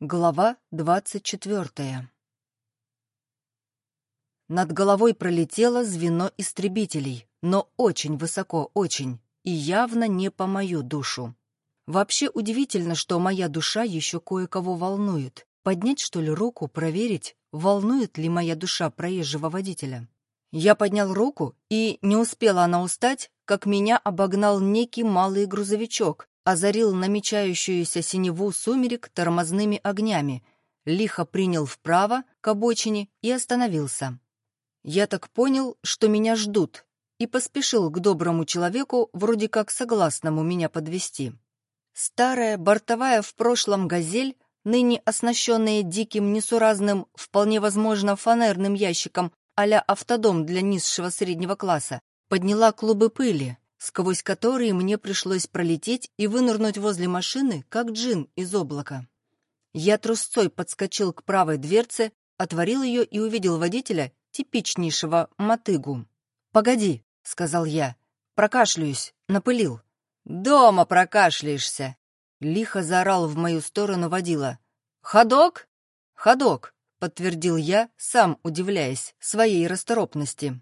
Глава двадцать четвертая Над головой пролетело звено истребителей, но очень высоко, очень, и явно не по мою душу. Вообще удивительно, что моя душа еще кое-кого волнует. Поднять, что ли, руку, проверить, волнует ли моя душа проезжего водителя. Я поднял руку, и не успела она устать, как меня обогнал некий малый грузовичок, озарил намечающуюся синеву сумерек тормозными огнями, лихо принял вправо к обочине и остановился. Я так понял, что меня ждут, и поспешил к доброму человеку, вроде как согласному меня подвести. Старая, бортовая в прошлом «Газель», ныне оснащенная диким, несуразным, вполне возможно, фанерным ящиком а-ля автодом для низшего среднего класса, подняла клубы пыли, сквозь которые мне пришлось пролететь и вынырнуть возле машины, как джин из облака. Я трусцой подскочил к правой дверце, отворил ее и увидел водителя, типичнейшего мотыгу. «Погоди», — сказал я, — «прокашляюсь, напылил». «Дома прокашляешься», — лихо заорал в мою сторону водила. «Ходок?» «Ходок», — подтвердил я, сам удивляясь своей расторопности.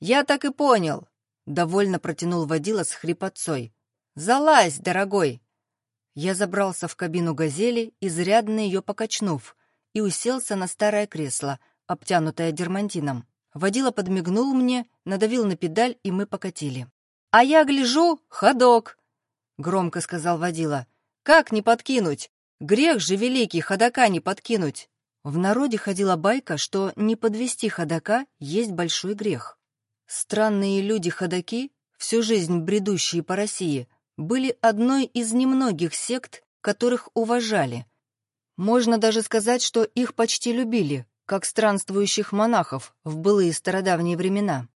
«Я так и понял. Довольно протянул водила с хрипотцой. «Залазь, дорогой!» Я забрался в кабину «Газели», изрядно ее покачнув, и уселся на старое кресло, обтянутое дермантином. Водила подмигнул мне, надавил на педаль, и мы покатили. «А я гляжу, ходок!» — громко сказал водила. «Как не подкинуть? Грех же великий ходока не подкинуть!» В народе ходила байка, что не подвести ходока есть большой грех. Странные люди-ходоки, всю жизнь бредущие по России, были одной из немногих сект, которых уважали. Можно даже сказать, что их почти любили, как странствующих монахов в былые стародавние времена.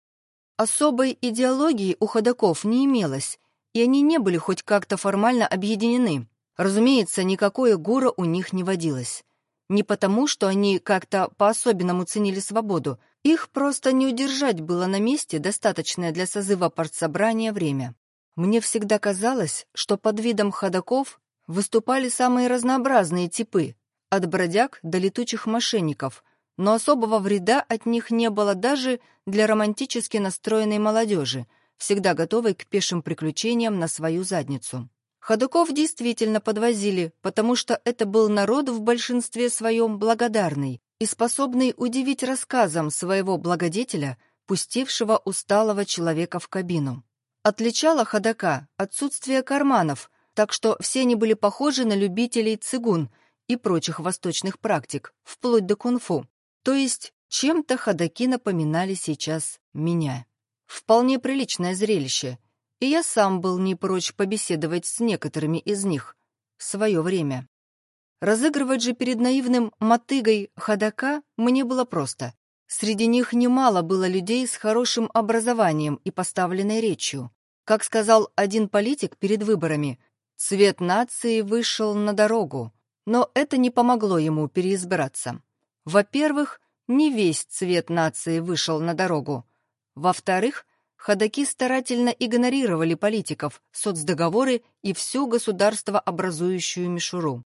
Особой идеологии у ходоков не имелось, и они не были хоть как-то формально объединены. Разумеется, никакое гура у них не водилось. Не потому, что они как-то по-особенному ценили свободу, их просто не удержать было на месте достаточное для созыва партсобрания время. Мне всегда казалось, что под видом ходаков выступали самые разнообразные типы, от бродяг до летучих мошенников, но особого вреда от них не было даже для романтически настроенной молодежи, всегда готовой к пешим приключениям на свою задницу. Ходоков действительно подвозили, потому что это был народ в большинстве своем благодарный, и способный удивить рассказом своего благодетеля, пустившего усталого человека в кабину. Отличало ходока отсутствие карманов, так что все они были похожи на любителей цигун и прочих восточных практик, вплоть до кунг-фу. То есть чем-то ходаки напоминали сейчас меня. Вполне приличное зрелище, и я сам был не прочь побеседовать с некоторыми из них в свое время. Разыгрывать же перед наивным мотыгой ходока мне было просто. Среди них немало было людей с хорошим образованием и поставленной речью. Как сказал один политик перед выборами, цвет нации вышел на дорогу, но это не помогло ему переизбираться. Во-первых, не весь цвет нации вышел на дорогу. Во-вторых, ходаки старательно игнорировали политиков, соцдоговоры и всю государствообразующую мишуру.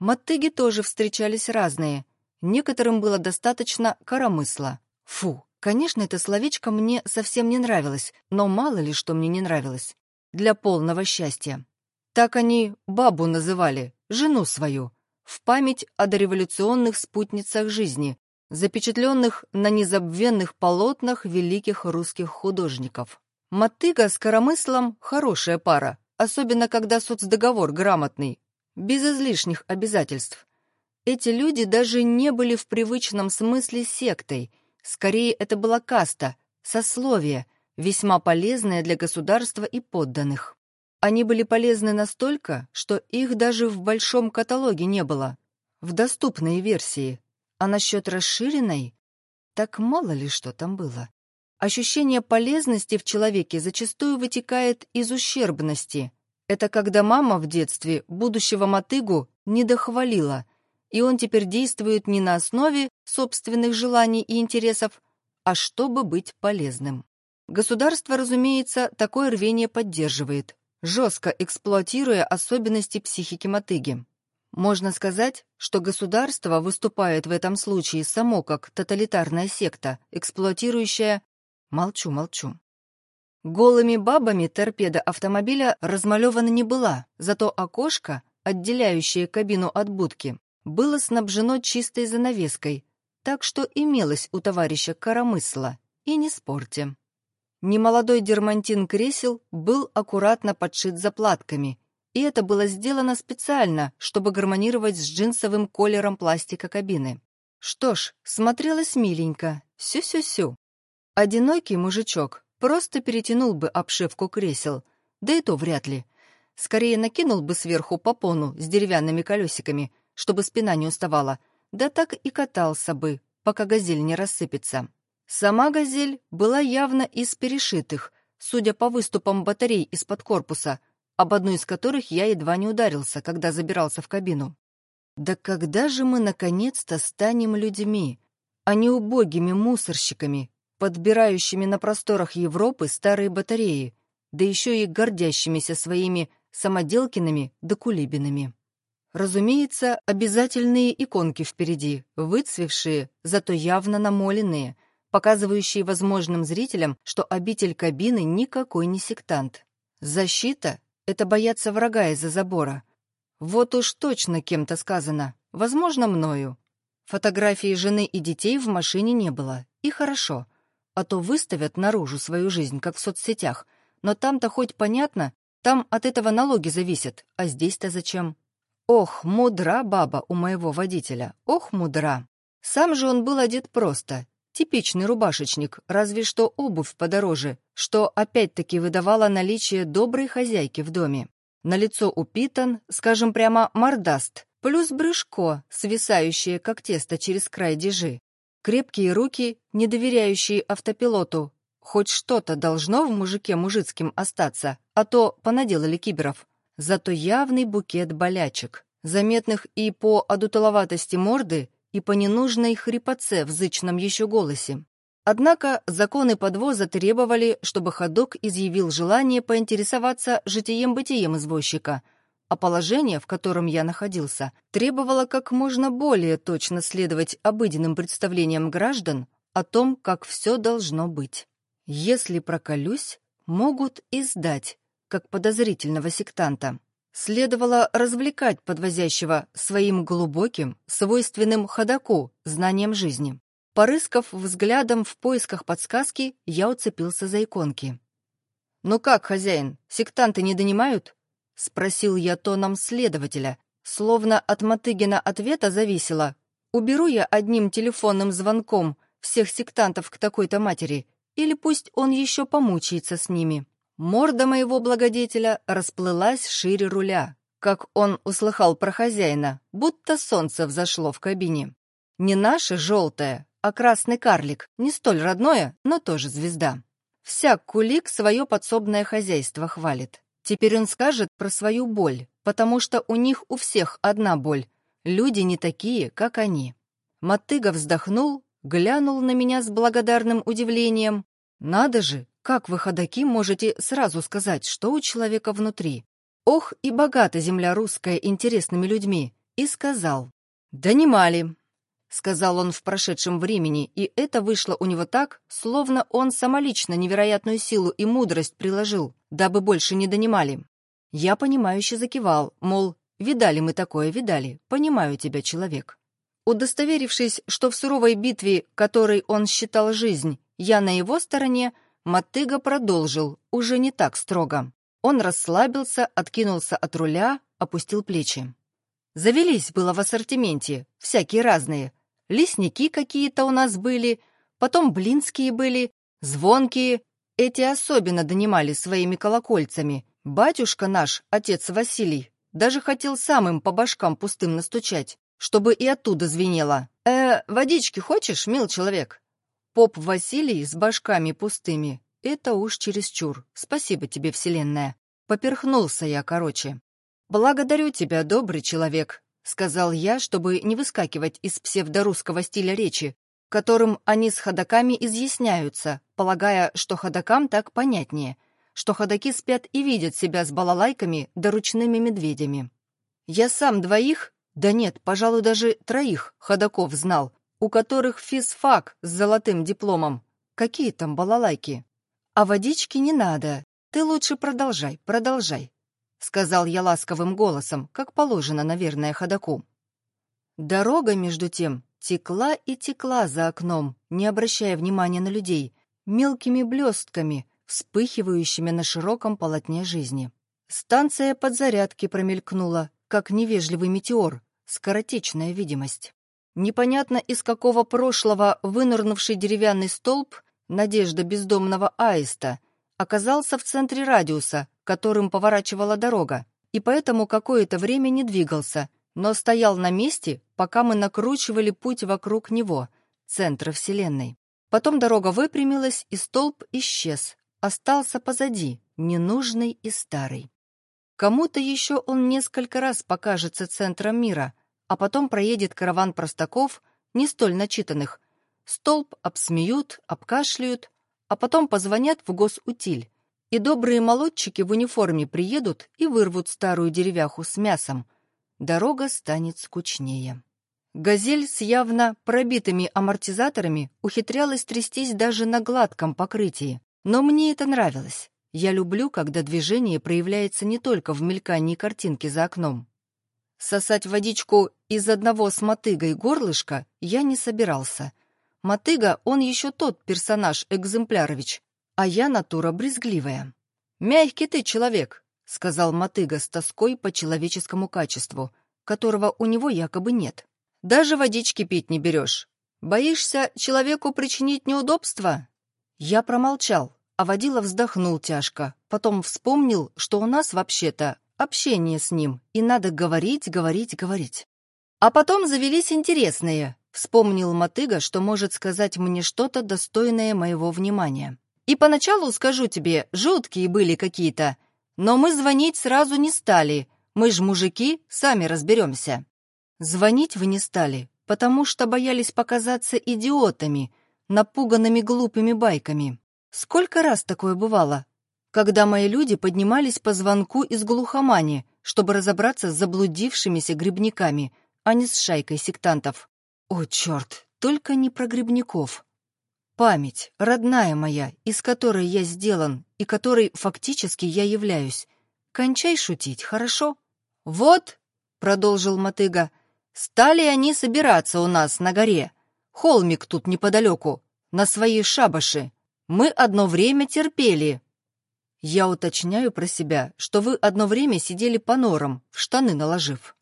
Мотыги тоже встречались разные. Некоторым было достаточно коромысла. Фу, конечно, это словечко мне совсем не нравилось, но мало ли что мне не нравилось. Для полного счастья. Так они бабу называли, жену свою, в память о дореволюционных спутницах жизни, запечатленных на незабвенных полотнах великих русских художников. Мотыга с коромыслом — хорошая пара, особенно когда соцдоговор грамотный, без излишних обязательств. Эти люди даже не были в привычном смысле сектой, скорее это была каста, сословие, весьма полезное для государства и подданных. Они были полезны настолько, что их даже в большом каталоге не было, в доступной версии. А насчет расширенной, так мало ли что там было. Ощущение полезности в человеке зачастую вытекает из ущербности, это когда мама в детстве будущего мотыгу не дохвалила, и он теперь действует не на основе собственных желаний и интересов, а чтобы быть полезным. Государство, разумеется, такое рвение поддерживает, жестко эксплуатируя особенности психики мотыги. Можно сказать, что государство выступает в этом случае само как тоталитарная секта, эксплуатирующая... Молчу, молчу. Голыми бабами торпеда автомобиля размалевана не была, зато окошко, отделяющее кабину от будки, было снабжено чистой занавеской, так что имелось у товарища коромысла, и не спорьте. Немолодой дермантин кресел был аккуратно подшит заплатками, и это было сделано специально, чтобы гармонировать с джинсовым колером пластика кабины. Что ж, смотрелось миленько, сю-сю-сю. Одинокий мужичок просто перетянул бы обшивку кресел, да и то вряд ли. Скорее накинул бы сверху попону с деревянными колесиками, чтобы спина не уставала, да так и катался бы, пока газель не рассыпется. Сама газель была явно из перешитых, судя по выступам батарей из-под корпуса, об одну из которых я едва не ударился, когда забирался в кабину. Да когда же мы наконец-то станем людьми, а не убогими мусорщиками, подбирающими на просторах Европы старые батареи, да еще и гордящимися своими самоделкиными да кулибинами? Разумеется, обязательные иконки впереди, выцвевшие, зато явно намоленные, показывающие возможным зрителям, что обитель кабины никакой не сектант. Защита — это бояться врага из-за забора. Вот уж точно кем-то сказано, возможно, мною. Фотографии жены и детей в машине не было, и хорошо, а то выставят наружу свою жизнь, как в соцсетях, но там-то хоть понятно, там от этого налоги зависят, а здесь-то зачем? Ох, мудра баба у моего водителя, ох, мудра. Сам же он был одет просто, типичный рубашечник, разве что обувь подороже, что опять-таки выдавало наличие доброй хозяйки в доме. На лицо упитан, скажем прямо, мордаст, плюс брюшко, свисающее, как тесто через край дежи. Крепкие руки, не доверяющие автопилоту. Хоть что-то должно в мужике мужицким остаться, а то понаделали киберов зато явный букет болячек, заметных и по одутоловатости морды, и по ненужной хрипотце в зычном еще голосе. Однако законы подвоза требовали, чтобы ходок изъявил желание поинтересоваться житием-бытием извозчика, а положение, в котором я находился, требовало как можно более точно следовать обыденным представлениям граждан о том, как все должно быть. Если проколюсь, могут и сдать, как подозрительного сектанта. Следовало развлекать подвозящего своим глубоким, свойственным ходаку, знанием жизни. Порыскав взглядом в поисках подсказки, я уцепился за иконки. «Ну как, хозяин, сектанты не донимают?» — спросил я тоном следователя, словно от Мотыгина ответа зависело. «Уберу я одним телефонным звонком всех сектантов к такой-то матери, или пусть он еще помучается с ними?» Морда моего благодетеля расплылась шире руля, как он услыхал про хозяина, будто солнце взошло в кабине. Не наше желтое, а красный карлик, не столь родное, но тоже звезда. Всяк кулик свое подсобное хозяйство хвалит. Теперь он скажет про свою боль, потому что у них у всех одна боль. Люди не такие, как они. Мотыга вздохнул, глянул на меня с благодарным удивлением. Надо же, как вы, ходаки, можете сразу сказать, что у человека внутри? Ох, и богата земля русская интересными людьми. И сказал. «Донимали», — сказал он в прошедшем времени, и это вышло у него так, словно он самолично невероятную силу и мудрость приложил, дабы больше не донимали. Я понимающе закивал, мол, видали мы такое, видали, понимаю тебя, человек. Удостоверившись, что в суровой битве, которой он считал жизнь, я на его стороне, Мотыга продолжил, уже не так строго. Он расслабился, откинулся от руля, опустил плечи. Завелись было в ассортименте, всякие разные. Лесники какие-то у нас были, потом блинские были, звонкие. Эти особенно донимали своими колокольцами. Батюшка наш, отец Василий, даже хотел самым по башкам пустым настучать, чтобы и оттуда звенело. «Э, водички хочешь, мил человек?» Поп Василий с башками пустыми — это уж чересчур. Спасибо тебе, Вселенная. Поперхнулся я, короче. «Благодарю тебя, добрый человек», — сказал я, чтобы не выскакивать из псевдорусского стиля речи, которым они с ходаками изъясняются, полагая, что ходакам так понятнее, что ходаки спят и видят себя с балалайками да ручными медведями. Я сам двоих, Да нет, пожалуй, даже троих ходаков знал, у которых физфак с золотым дипломом. Какие там балалайки? А водички не надо. Ты лучше продолжай, продолжай, — сказал я ласковым голосом, как положено, наверное, ходаку. Дорога, между тем, текла и текла за окном, не обращая внимания на людей, мелкими блестками, вспыхивающими на широком полотне жизни. Станция подзарядки промелькнула, как невежливый метеор, скоротечная видимость. Непонятно из какого прошлого вынырнувший деревянный столб «Надежда бездомного аиста» оказался в центре радиуса, которым поворачивала дорога, и поэтому какое-то время не двигался, но стоял на месте, пока мы накручивали путь вокруг него, центра Вселенной. Потом дорога выпрямилась, и столб исчез, остался позади, ненужный и старый. Кому-то еще он несколько раз покажется центром мира, а потом проедет караван простаков, не столь начитанных. Столб обсмеют, обкашляют, а потом позвонят в госутиль, и добрые молодчики в униформе приедут и вырвут старую деревяху с мясом. Дорога станет скучнее. «Газель» с явно пробитыми амортизаторами ухитрялась трястись даже на гладком покрытии. Но мне это нравилось. Я люблю, когда движение проявляется не только в мелькании картинки за окном. Сосать водичку из одного с мотыгой горлышка я не собирался. Мотыга, он еще тот персонаж Экземплярович, а я натура брезгливая. «Мягкий ты человек», — сказал Мотыга с тоской по человеческому качеству, которого у него якобы нет. «Даже водички пить не берешь. Боишься человеку причинить неудобства?» Я промолчал, а водила вздохнул тяжко, потом вспомнил, что у нас вообще-то общение с ним, и надо говорить, говорить, говорить. А потом завелись интересные. Вспомнил Мотыга, что может сказать мне что-то достойное моего внимания. И поначалу, скажу тебе, жуткие были какие-то, но мы звонить сразу не стали. Мы ж мужики, сами разберемся. Звонить вы не стали, потому что боялись показаться идиотами, напуганными глупыми байками. Сколько раз такое бывало, когда мои люди поднимались по звонку из глухомани, чтобы разобраться с заблудившимися грибниками, а не с шайкой сектантов. О, черт, только не про грибников. Память, родная моя, из которой я сделан и которой фактически я являюсь. Кончай шутить, хорошо? Вот, — продолжил Мотыга, — стали они собираться у нас на горе. Холмик тут неподалеку, на свои шабаши. Мы одно время терпели, я уточняю про себя, что вы одно время сидели по норам, в штаны наложив.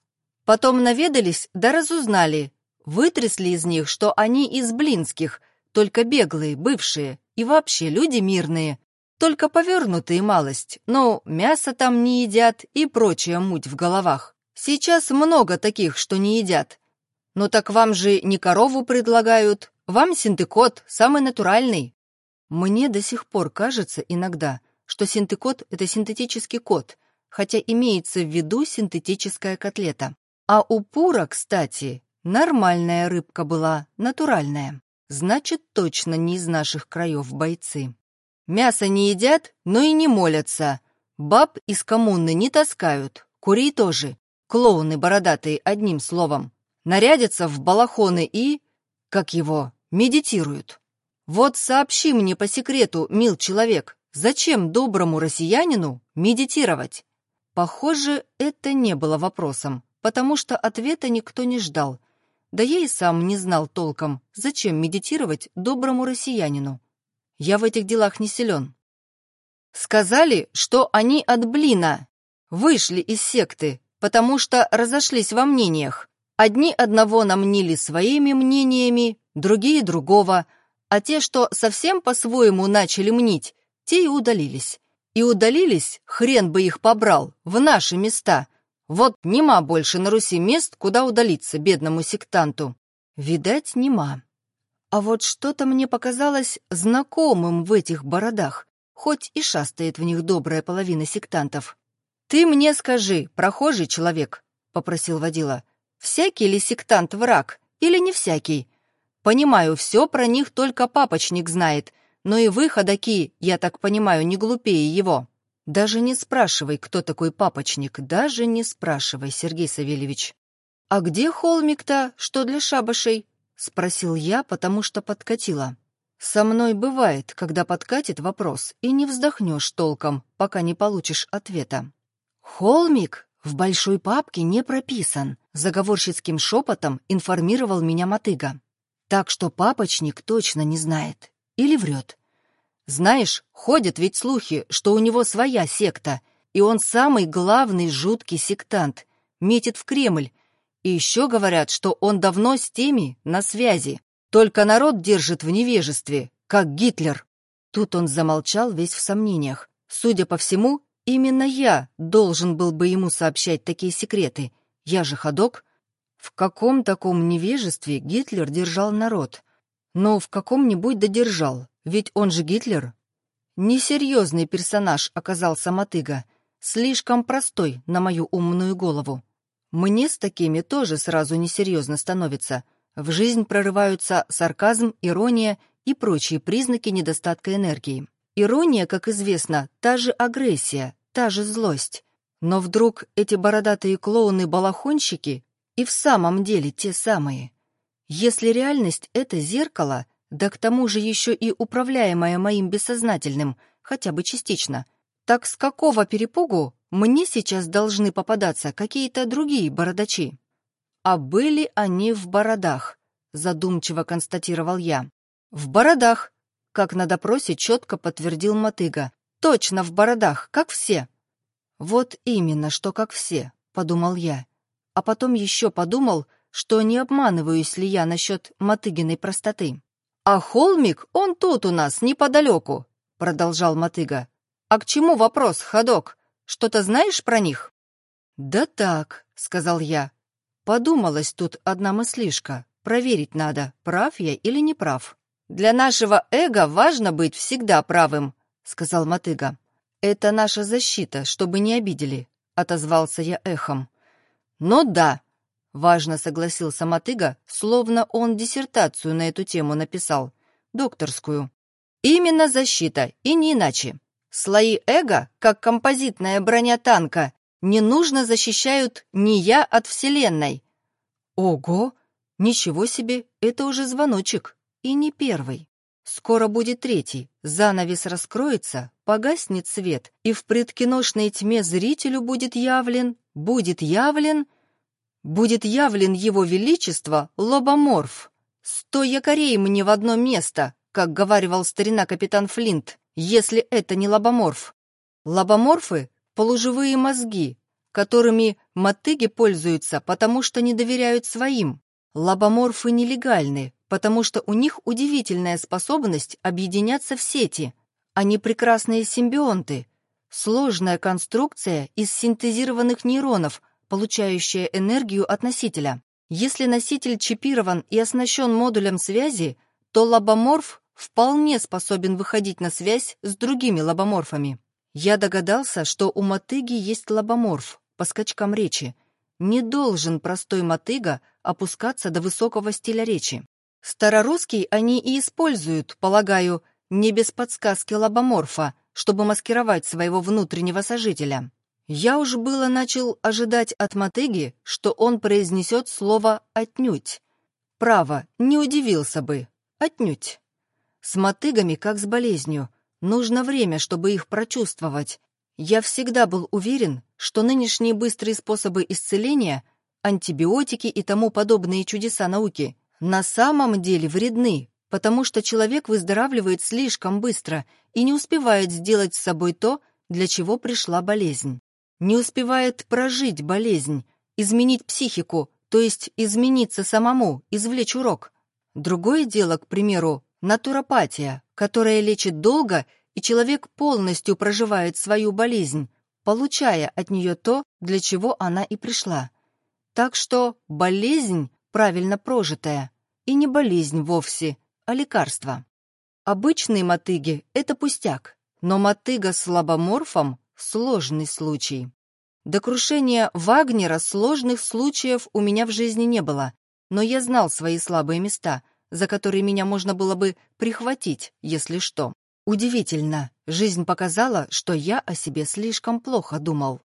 Потом наведались, да разузнали. Вытрясли из них, что они из блинских, только беглые, бывшие, и вообще люди мирные, только повернутые малость, но мясо там не едят и прочая муть в головах. Сейчас много таких, что не едят. Ну так вам же не корову предлагают, вам синтекот, самый натуральный. Мне до сих пор кажется иногда, что синтекот — это синтетический кот, хотя имеется в виду синтетическая котлета. А у Пура, кстати, нормальная рыбка была, натуральная. Значит, точно не из наших краев бойцы. Мясо не едят, но и не молятся. Баб из коммуны не таскают, курей тоже. Клоуны бородатые, одним словом. Нарядятся в балахоны и... как его, медитируют. Вот сообщи мне по секрету, мил человек, Зачем доброму россиянину медитировать? Похоже, это не было вопросом, потому что ответа никто не ждал. Да я и сам не знал толком, зачем медитировать доброму россиянину. Я в этих делах не силен. Сказали, что они от блина вышли из секты, потому что разошлись во мнениях. Одни одного намнили своими мнениями, другие другого, а те, что совсем по-своему начали мнить, те и удалились. И удалились, хрен бы их побрал, в наши места. Вот нема больше на Руси мест, куда удалиться бедному сектанту. Видать, нема. А вот что-то мне показалось знакомым в этих бородах, хоть и шастает в них добрая половина сектантов. «Ты мне скажи, прохожий человек», — попросил водила, «всякий ли сектант враг или не всякий? Понимаю, все про них только папочник знает, но и вы, ходаки, я так понимаю, не глупее его. Даже не спрашивай, кто такой папочник, даже не спрашивай, Сергей Савельевич. «А где холмик-то, что для шабашей?» — спросил я, потому что подкатила. Со мной бывает, когда подкатит вопрос, и не вздохнешь толком, пока не получишь ответа. «Холмик в большой папке не прописан», — заговорщицким шепотом информировал меня мотыга. «Так что папочник точно не знает. Или врет. Знаешь, ходят ведь слухи, что у него своя секта, и он самый главный жуткий сектант, метит в Кремль, и еще говорят, что он давно с теми на связи. Только народ держит в невежестве, как Гитлер. Тут он замолчал весь в сомнениях. Судя по всему, именно я должен был бы ему сообщать такие секреты. Я же ходок. В каком таком невежестве Гитлер держал народ? Но в каком-нибудь додержал, ведь он же Гитлер. Несерьезный персонаж оказался мотыга, слишком простой на мою умную голову. Мне с такими тоже сразу несерьезно становится. В жизнь прорываются сарказм, ирония и прочие признаки недостатка энергии. Ирония, как известно, та же агрессия, та же злость. Но вдруг эти бородатые клоуны-балахонщики и в самом деле те самые. Если реальность — это зеркало, да к тому же еще и управляемое моим бессознательным, хотя бы частично, так с какого перепугу мне сейчас должны попадаться какие-то другие бородачи. А были они в бородах, задумчиво констатировал я. В бородах, как на допросе четко подтвердил Мотыга. Точно в бородах, как все. Вот именно, что как все, подумал я. А потом еще подумал, что не обманываюсь ли я насчет Мотыгиной простоты. «А холмик, он тут у нас, неподалеку», — продолжал Мотыга. «А к чему вопрос, ходок? Что-то знаешь про них?» «Да так», — сказал я. «Подумалась тут одна мыслишка. Проверить надо, прав я или не прав». «Для нашего эго важно быть всегда правым», — сказал Мотыга. «Это наша защита, чтобы не обидели», — отозвался я эхом. «Ну да», — важно согласился Мотыга, словно он диссертацию на эту тему написал, докторскую. «Именно защита, и не иначе. Слои эго, как композитная броня танка, не нужно защищают не я от Вселенной. Ого! Ничего себе, это уже звоночек. И не первый. Скоро будет третий. Занавес раскроется, погаснет свет, и в предкиношной тьме зрителю будет явлен, будет явлен, будет явлен его величество лобоморф. Сто якорей мне в одно место, как говаривал старина капитан Флинт если это не лобоморф. Лобоморфы — полуживые мозги, которыми мотыги пользуются, потому что не доверяют своим. Лобоморфы нелегальны, потому что у них удивительная способность объединяться в сети. Они прекрасные симбионты. Сложная конструкция из синтезированных нейронов, получающая энергию от носителя. Если носитель чипирован и оснащен модулем связи, то лобоморф вполне способен выходить на связь с другими лобоморфами. Я догадался, что у мотыги есть лобоморф по скачкам речи. Не должен простой мотыга опускаться до высокого стиля речи. Старорусский они и используют, полагаю, не без подсказки лобоморфа, чтобы маскировать своего внутреннего сожителя. Я уж было начал ожидать от мотыги, что он произнесет слово «отнюдь». Право, не удивился бы. Отнюдь. С мотыгами, как с болезнью. Нужно время, чтобы их прочувствовать. Я всегда был уверен, что нынешние быстрые способы исцеления, антибиотики и тому подобные чудеса науки, на самом деле вредны, потому что человек выздоравливает слишком быстро и не успевает сделать с собой то, для чего пришла болезнь. Не успевает прожить болезнь, изменить психику, то есть измениться самому, извлечь урок. Другое дело, к примеру, Натуропатия, которая лечит долго, и человек полностью проживает свою болезнь, получая от нее то, для чего она и пришла. Так что болезнь, правильно прожитая, и не болезнь вовсе, а лекарство. Обычные мотыги — это пустяк, но мотыга с лобоморфом — сложный случай. До крушения Вагнера сложных случаев у меня в жизни не было, но я знал свои слабые места — за который меня можно было бы прихватить, если что. Удивительно, жизнь показала, что я о себе слишком плохо думал.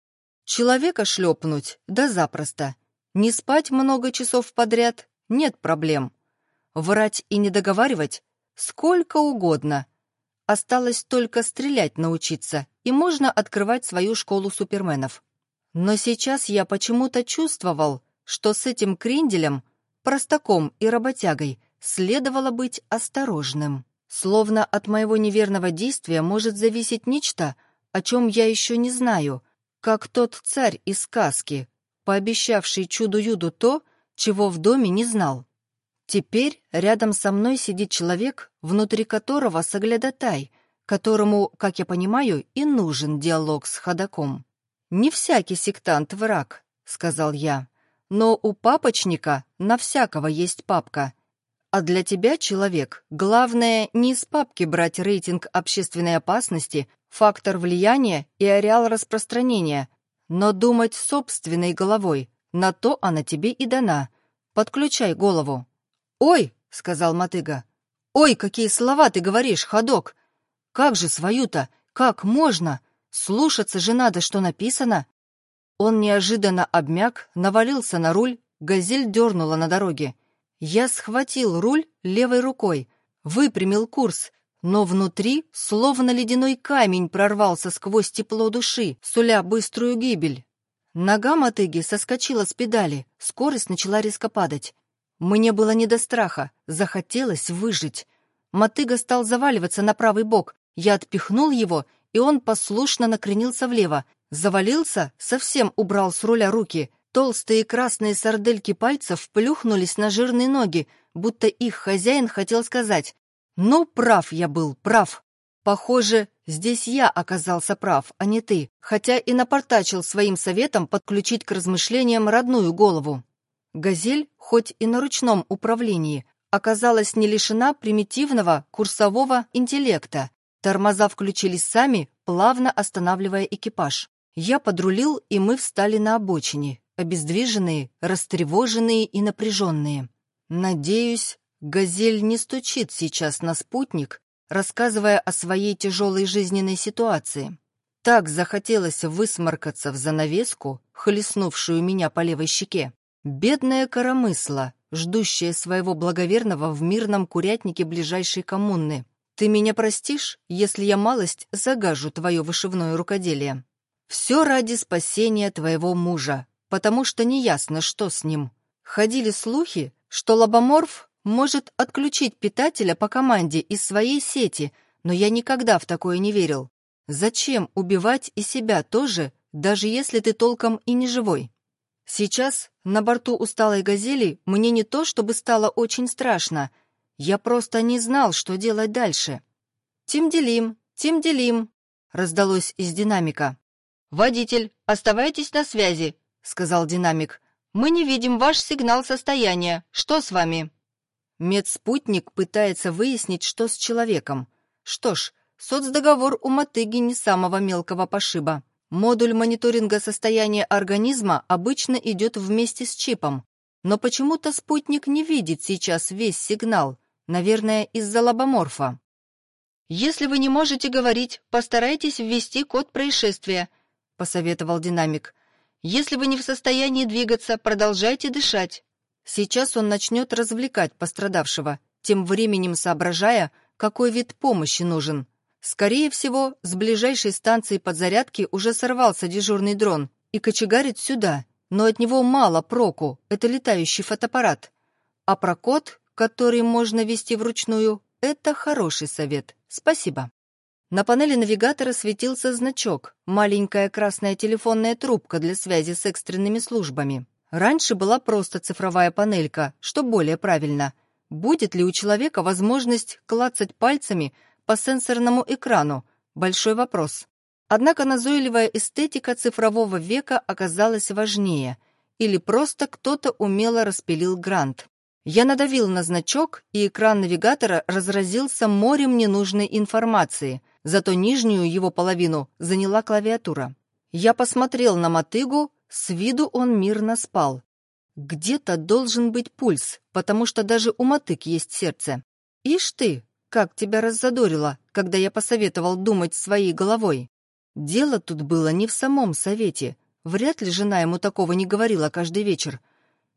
Человека шлепнуть, да запросто. Не спать много часов подряд — нет проблем. Врать и не договаривать — сколько угодно. Осталось только стрелять научиться, и можно открывать свою школу суперменов. Но сейчас я почему-то чувствовал, что с этим кренделем, простаком и работягой, следовало быть осторожным. Словно от моего неверного действия может зависеть нечто, о чем я еще не знаю, как тот царь из сказки, пообещавший чуду-юду то, чего в доме не знал. Теперь рядом со мной сидит человек, внутри которого соглядатай, которому, как я понимаю, и нужен диалог с ходаком. «Не всякий сектант враг», — сказал я, «но у папочника на всякого есть папка. А для тебя, человек, главное не из папки брать рейтинг общественной опасности, фактор влияния и ареал распространения, но думать собственной головой, на то она тебе и дана. Подключай голову. «Ой!» — сказал Мотыга. «Ой, какие слова ты говоришь, ходок! Как же свою-то? Как можно? Слушаться же надо, что написано!» Он неожиданно обмяк, навалился на руль, газель дернула на дороге. Я схватил руль левой рукой, выпрямил курс, но внутри словно ледяной камень прорвался сквозь тепло души, суля быструю гибель. Нога мотыги соскочила с педали, скорость начала резко падать. Мне было не до страха, захотелось выжить. Мотыга стал заваливаться на правый бок, я отпихнул его, и он послушно накренился влево. Завалился, совсем убрал с руля руки. Толстые красные сардельки пальцев плюхнулись на жирные ноги, будто их хозяин хотел сказать ну, прав я был, прав. Похоже, здесь я оказался прав, а не ты, хотя и напортачил своим советом подключить к размышлениям родную голову. «Газель», хоть и на ручном управлении, оказалась не лишена примитивного курсового интеллекта. Тормоза включились сами, плавно останавливая экипаж. Я подрулил, и мы встали на обочине, обездвиженные, растревоженные и напряженные. Надеюсь, Газель не стучит сейчас на спутник, рассказывая о своей тяжелой жизненной ситуации. Так захотелось высморкаться в занавеску, хлестнувшую меня по левой щеке. Бедная коромысла, ждущая своего благоверного в мирном курятнике ближайшей коммуны. Ты меня простишь, если я малость загажу твое вышивное рукоделие? Все ради спасения твоего мужа, потому что неясно, что с ним. Ходили слухи, что лобоморф может отключить питателя по команде из своей сети, но я никогда в такое не верил. Зачем убивать и себя тоже, даже если ты толком и не живой? Сейчас на борту усталой «Газели» мне не то чтобы стало очень страшно, я просто не знал, что делать дальше. «Тим делим, Тим делим», — раздалось из динамика. «Водитель, оставайтесь на связи», — сказал динамик. «Мы не видим ваш сигнал состояния. Что с вами?» Медспутник пытается выяснить, что с человеком. Что ж, соцдоговор у мотыги не самого мелкого пошиба. Модуль мониторинга состояния организма обычно идет вместе с чипом. Но почему-то спутник не видит сейчас весь сигнал, наверное, из-за лобоморфа. «Если вы не можете говорить, постарайтесь ввести код происшествия», — посоветовал динамик. «Если вы не в состоянии двигаться, продолжайте дышать». Сейчас он начнет развлекать пострадавшего, тем временем соображая, какой вид помощи нужен. Скорее всего, с ближайшей станции подзарядки уже сорвался дежурный дрон и кочегарит сюда, но от него мало проку, это летающий фотоаппарат. А про код, который можно вести вручную, это хороший совет. Спасибо. На панели навигатора светился значок, маленькая красная телефонная трубка для связи с экстренными службами. Раньше была просто цифровая панелька, что более правильно. Будет ли у человека возможность клацать пальцами по сенсорному экрану? Большой вопрос. Однако назойливая эстетика цифрового века оказалась важнее. Или просто кто-то умело распилил грант. Я надавил на значок, и экран навигатора разразился морем ненужной информации, зато нижнюю его половину заняла клавиатура. Я посмотрел на мотыгу, с виду он мирно спал. Где-то должен быть пульс, потому что даже у мотык есть сердце. Ишь ты, как тебя раззадорило, когда я посоветовал думать своей головой. Дело тут было не в самом совете. Вряд ли жена ему такого не говорила каждый вечер.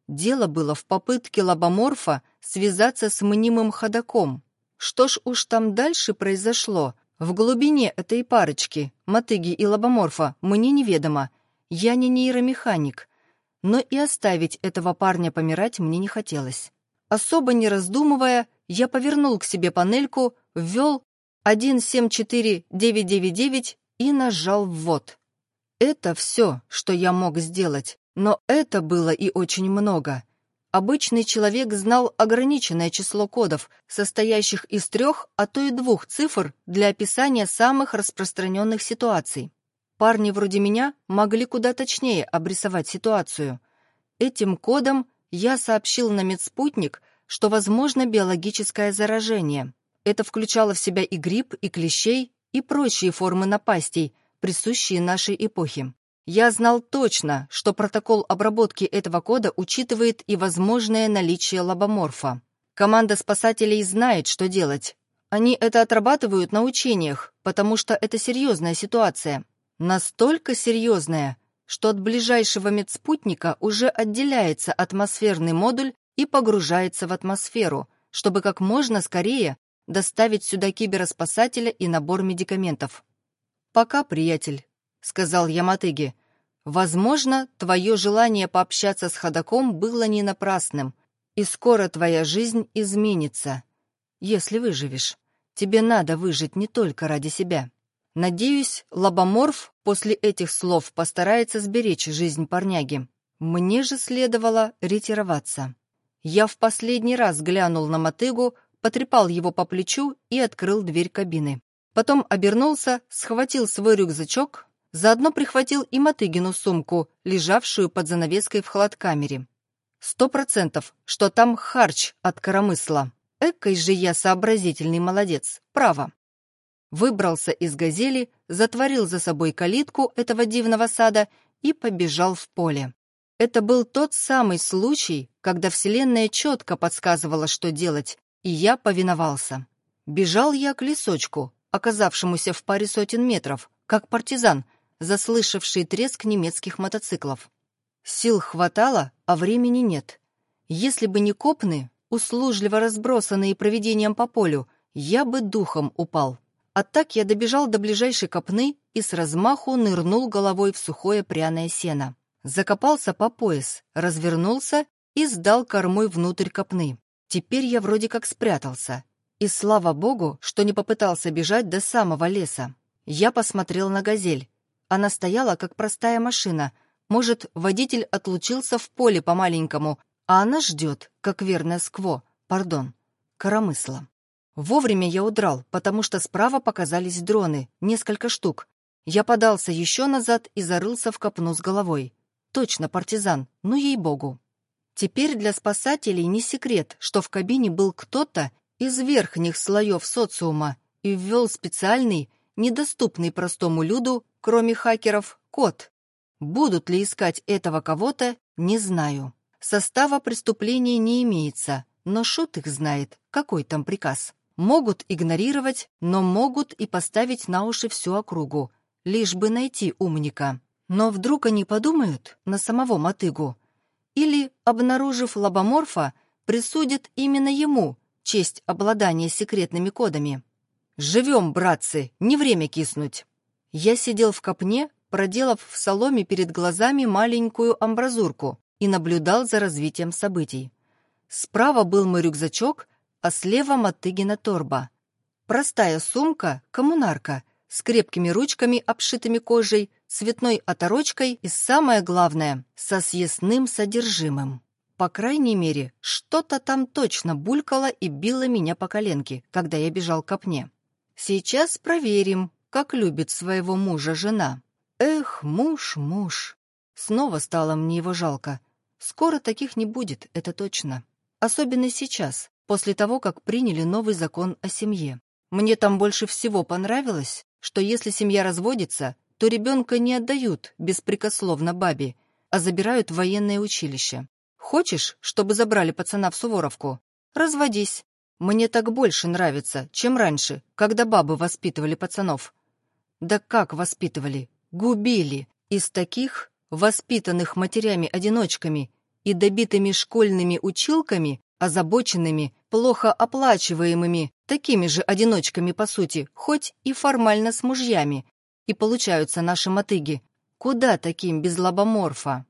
Дело было в попытке лобоморфа связаться с мнимым ходаком. Что ж уж там дальше произошло, в глубине этой парочки, мотыги и лобоморфа, мне неведомо. Я не нейромеханик. Но и оставить этого парня помирать мне не хотелось. Особо не раздумывая, я повернул к себе панельку, ввел 174999 и нажал «ввод». Это все, что я мог сделать, но это было и очень много. Обычный человек знал ограниченное число кодов, состоящих из трех, а то и двух цифр для описания самых распространенных ситуаций. Парни вроде меня могли куда точнее обрисовать ситуацию. Этим кодом я сообщил на медспутник, что возможно биологическое заражение. Это включало в себя и грипп, и клещей, и прочие формы напастей, присущие нашей эпохе. Я знал точно, что протокол обработки этого кода учитывает и возможное наличие лобоморфа. Команда спасателей знает, что делать. Они это отрабатывают на учениях, потому что это серьезная ситуация. Настолько серьезная, что от ближайшего медспутника уже отделяется атмосферный модуль и погружается в атмосферу, чтобы как можно скорее доставить сюда кибероспасателя и набор медикаментов. «Пока, приятель», — сказал я Мотыге. «Возможно, твое желание пообщаться с ходаком было не напрасным, и скоро твоя жизнь изменится. Если выживешь, тебе надо выжить не только ради себя». Надеюсь, лобоморф после этих слов постарается сберечь жизнь парняги. Мне же следовало ретироваться. Я в последний раз глянул на мотыгу, потрепал его по плечу и открыл дверь кабины. Потом обернулся, схватил свой рюкзачок, заодно прихватил и Мотыгину сумку, лежавшую под занавеской в холодкамере. Сто процентов, что там харч от коромысла. Экой же я сообразительный молодец, право. Выбрался из газели, затворил за собой калитку этого дивного сада и побежал в поле. Это был тот самый случай, когда Вселенная четко подсказывала, что делать, и я повиновался. Бежал я к лесочку, оказавшемуся в паре сотен метров, как партизан, заслышавший треск немецких мотоциклов. Сил хватало, а времени нет. Если бы не копны, услужливо разбросанные проведением по полю, я бы духом упал. А так я добежал до ближайшей копны и с размаху нырнул головой в сухое пряное сено. Закопался по пояс, развернулся и сдал кормой внутрь копны. Теперь я вроде как спрятался. И слава богу, что не попытался бежать до самого леса. Я посмотрел на «Газель». Она стояла, как простая машина. Может, водитель отлучился в поле по-маленькому, а она ждет, как верная скво, пардон, коромысла. Вовремя я удрал, потому что справа показались дроны, несколько штук. Я подался еще назад и зарылся в копну с головой. Точно партизан, ну ей-богу. Теперь для спасателей не секрет, что в кабине был кто-то, из верхних слоев социума и ввел специальный, недоступный простому люду, кроме хакеров, код. Будут ли искать этого кого-то, не знаю. Состава преступления не имеется, но шут их знает, какой там приказ. Могут игнорировать, но могут и поставить на уши всю округу, лишь бы найти умника. Но вдруг они подумают на самого мотыгу? Или, обнаружив лобоморфа, присудят именно ему, честь обладания секретными кодами. «Живем, братцы, не время киснуть!» Я сидел в копне, проделав в соломе перед глазами маленькую амбразурку и наблюдал за развитием событий. Справа был мой рюкзачок, а слева Мотыгина торба. Простая сумка, коммунарка, с крепкими ручками, обшитыми кожей, цветной оторочкой и, самое главное, со съестным содержимым. По крайней мере, что-то там точно булькало и било меня по коленке, когда я бежал к копне. Сейчас проверим, как любит своего мужа жена. Эх, муж, муж. Снова стало мне его жалко. Скоро таких не будет, это точно. Особенно сейчас, после того, как приняли новый закон о семье. Мне там больше всего понравилось, что если семья разводится, то ребенка не отдают беспрекословно бабе, а забирают в военное училище. Хочешь, чтобы забрали пацана в Суворовку? Разводись. Мне так больше нравится, чем раньше, когда бабы воспитывали пацанов. Да как воспитывали? Губили. Из таких, воспитанных матерями-одиночками, и добитыми школьными училками, озабоченными, плохо оплачиваемыми, такими же одиночками по сути, хоть и формально с мужьями. И получаются наши мотыги. Куда таким без лобоморфа?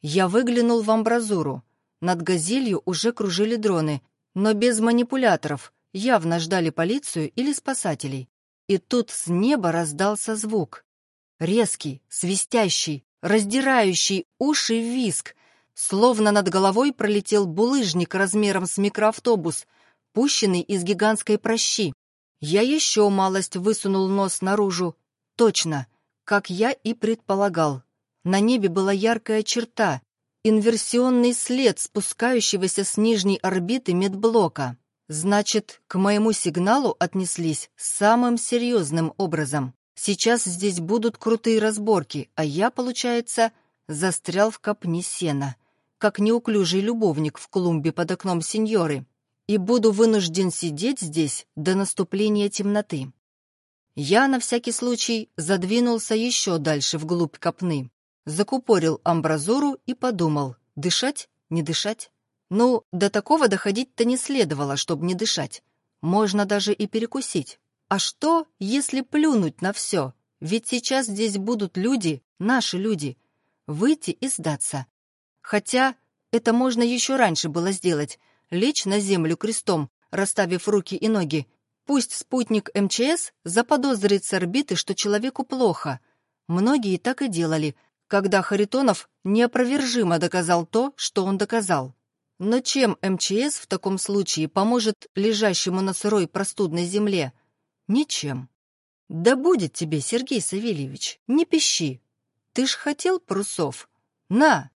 Я выглянул в амбразуру. Над газелью уже кружили дроны, но без манипуляторов, явно ждали полицию или спасателей. И тут с неба раздался звук. Резкий, свистящий, раздирающий уши виск, словно над головой пролетел булыжник размером с микроавтобус, пущенный из гигантской прощи. Я еще малость высунул нос наружу. Точно, как я и предполагал. На небе была яркая черта, инверсионный след спускающегося с нижней орбиты медблока. Значит, к моему сигналу отнеслись самым серьезным образом. Сейчас здесь будут крутые разборки, а я, получается, застрял в копне сена, как неуклюжий любовник в клумбе под окном сеньоры, и буду вынужден сидеть здесь до наступления темноты. Я, на всякий случай, задвинулся еще дальше вглубь копны, закупорил амбразуру и подумал, дышать, не дышать. Ну, до такого доходить-то не следовало, чтобы не дышать. Можно даже и перекусить. А что, если плюнуть на все? Ведь сейчас здесь будут люди, наши люди. Выйти и сдаться. Хотя это можно еще раньше было сделать. Лечь на землю крестом, расставив руки и ноги. Пусть спутник МЧС заподозрит с орбиты, что человеку плохо. Многие так и делали, когда Харитонов неопровержимо доказал то, что он доказал. Но чем МЧС в таком случае поможет лежащему на сырой простудной земле? Ничем. Да будет тебе, Сергей Савельевич, не пищи. Ты ж хотел парусов? На,